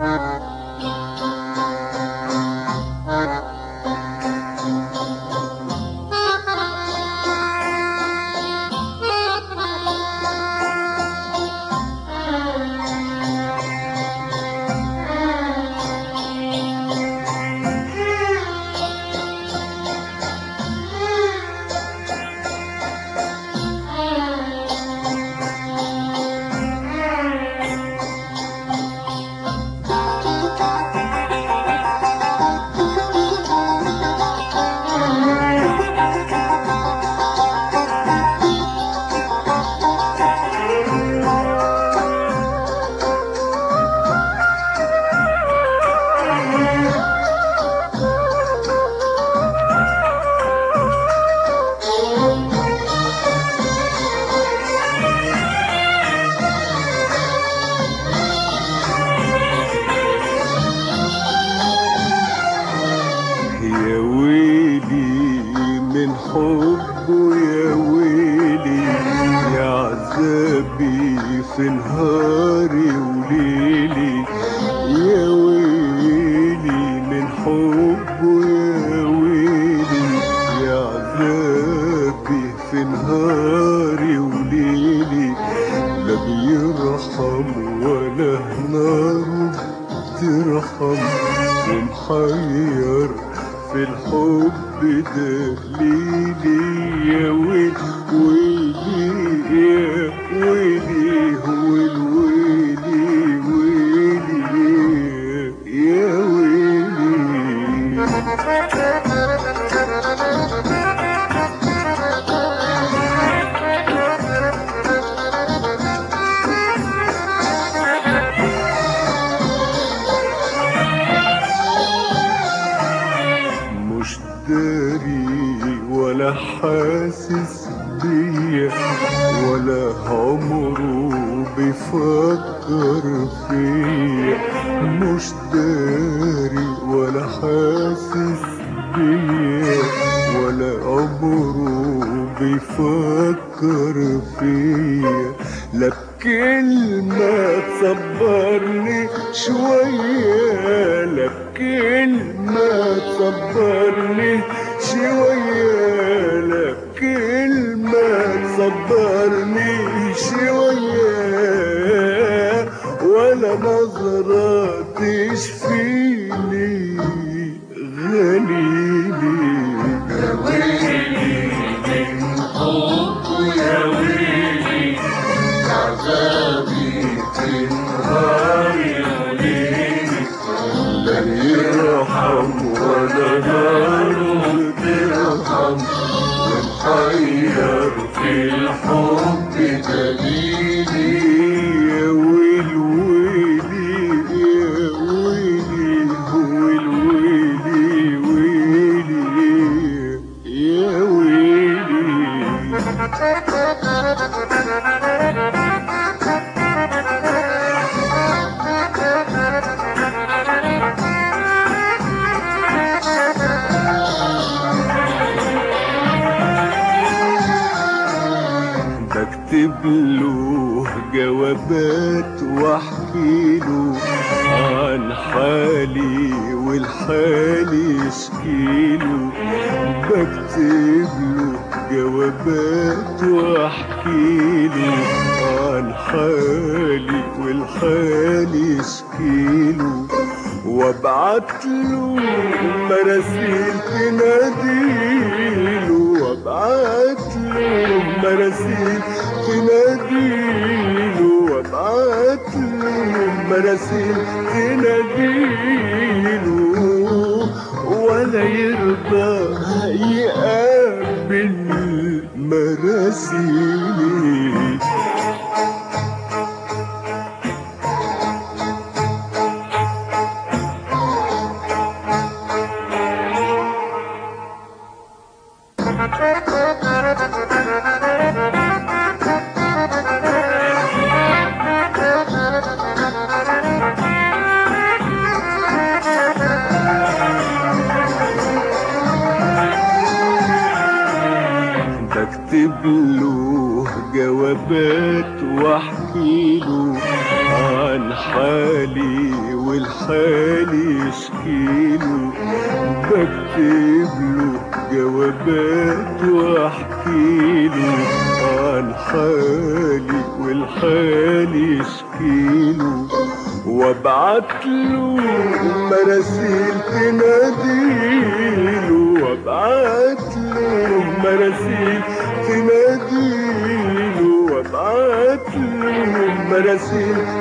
يا عذابي في نهاري وليلي يا ويلي من حبه يا ويلي يا عذابي في نهاري وليلي لا بيرحم ولا نار ترحم ومحير في الحب دليلي يا ويل ويلي ولا حاسس بيا ولا عمره بيفكر فيا. مش داري ولا حاسس بيا ولا عمره بيفكر فيا. لا بكلمة تصبرني شوية لا بكلمة تصبرني شوية. تصبرني شوية ولا نظرة له جوابات واحكي له عن حالي والحال يشكيله. بكتب له جوابات واحكي له عن حالي والحال يشكيله. وابعت له مراسيل تناديله له مراسيل تناديله ولا يرضى يقابل مراسيلي حالي والحال يشكيله بكتب له جوابات واحكيله عن حالي والحال يشكيله وأبعت له مراسيل تناديله وأبعت له مراسيل تناديله وأبعت له مراسيل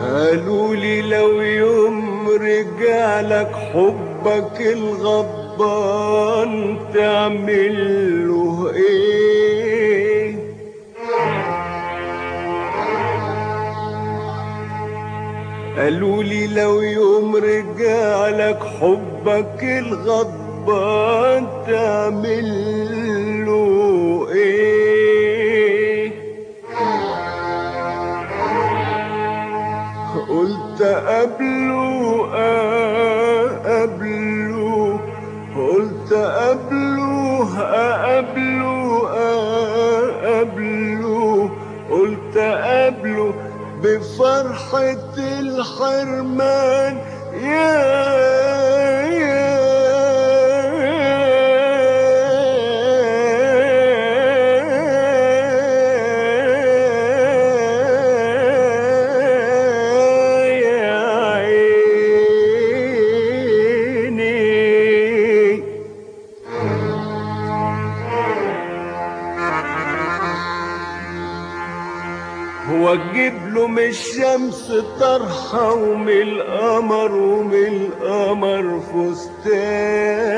قالوا لي لو يوم رجع لك حبك الغضبان تعمل له إيه؟ قالوا لي لو يوم رجع لك حبك الغضبان تعمل له إيه؟ قبله قلت قبله قبله قلت بفرحة الحرمان. يا وأجيب له من الشمس طرحة ومن القمر ومن القمر فستان.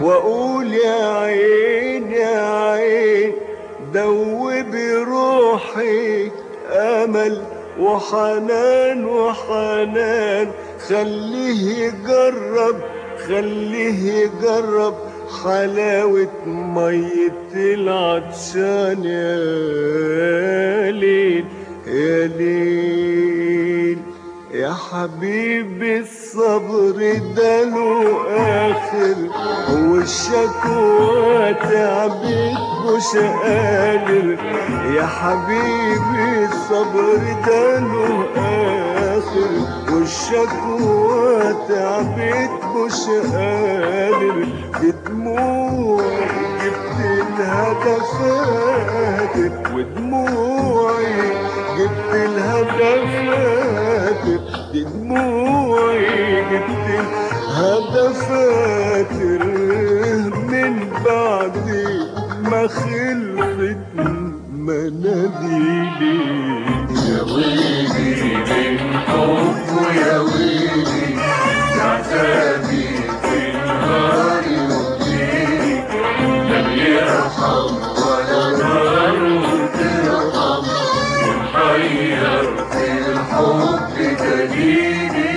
وأقول يا عين يا عين دوبي روحي أمل وحنان وحنان. خليه يجرب خليه يجرب حلاوة مية العطشان يا ليل يا ليل. يا حبيبي الصبر ده له آخر والشكوى تعبت مش قادر. يا حبيبي الصبر ده له آخر. والشكوى تعبت مش قادر. بدموع جبت الهدفات ودموعي جبت الهدفات دموعي جبت الهدفات من بعد ما خلصت مناديلي. يا ويلي من حب يا ويلي عذابي في النار يبكيني لم يرحم ولا نار ترحم. ومحير في الحب دليلي